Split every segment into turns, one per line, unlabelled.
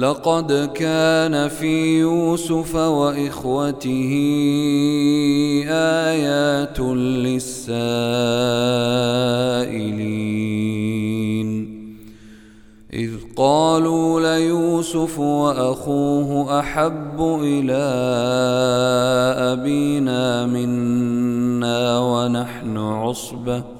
لقد كان في يوسف وإخوته آيات للسائلين. إذ قالوا ليوسف وأخوه أحب إلى أبينا منا ونحن عصبة.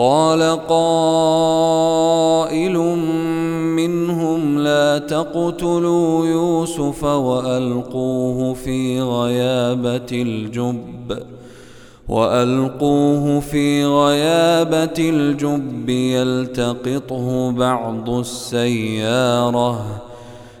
قال قائل منهم لا تقتلوا يوسف وألقوه في غيابة الجب وألقوه في غيابة الجب يلتقطه بعض السيارة.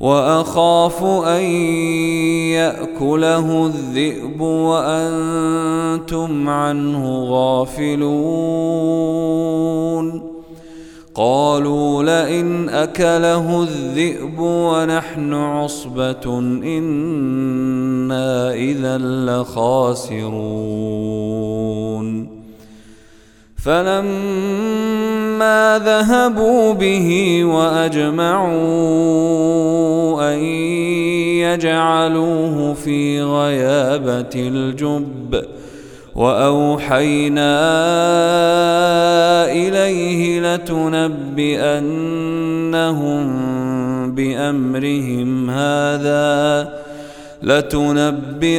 وأخاف أن يأكله الذئب وأنتم عنه غافلون. قالوا لئن أكله الذئب ونحن عصبة إنا إذا لخاسرون. فلما ذهبوا به وأجمعوا أن يجعلوه في غيابة الجب وأوحينا إليه لتنبئنهم بأمرهم هذا لتنبئنهم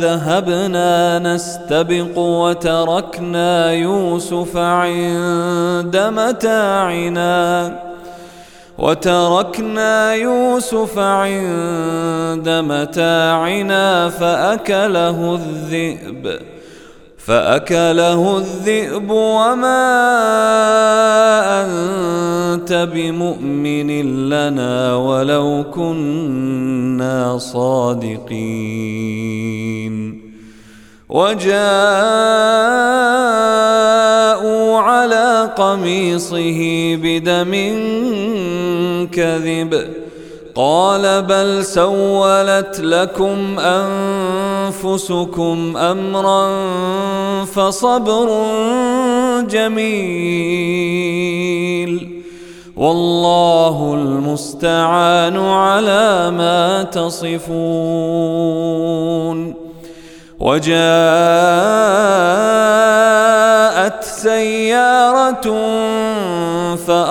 ذهبنا نستبق وتركنا يوسف عند متاعنا. وتركنا يوسف عند متاعنا فأكله الذئب. فأكله الذئب وما أنت بمؤمن لنا ولو كنا صادقين. وجاءوا على قميصه بدم كذب قال بل سولت لكم أنفسكم أمرا فصبر جميل والله المستعان على ما تصفون وجاءت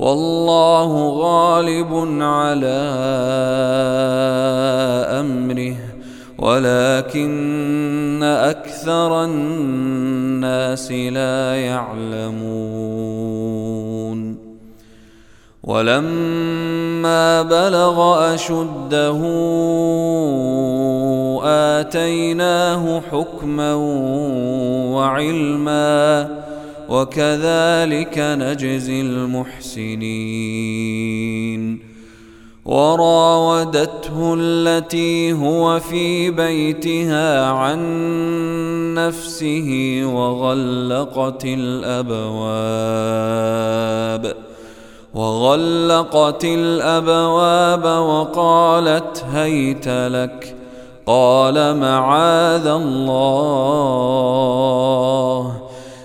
والله غالب على أمره ولكن أكثر الناس لا يعلمون. ولما بلغ أشده آتيناه حكما وعلما وكذلك نجزي المحسنين. وراودته التي هو في بيتها عن نفسه وغلقت الأبواب وغلقت الأبواب وقالت هيت لك قال معاذ الله.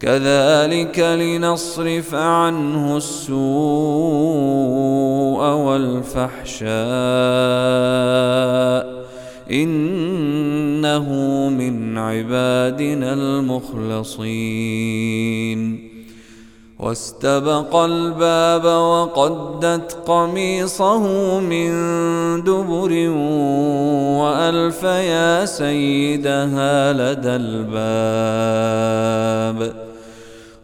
كذلك لنصرف عنه السوء والفحشاء إنه من عبادنا المخلصين. واستبق الباب وقدت قميصه من دبر وألف يا سيدها لدى الباب.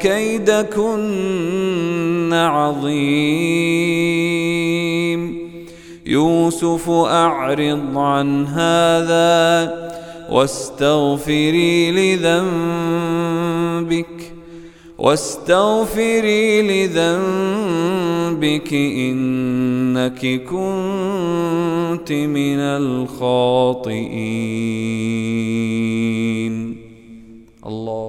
كيدكن عظيم. يوسف أعرض عن هذا واستغفري لذنبك واستغفري لذنبك إنك كنت من الخاطئين. الله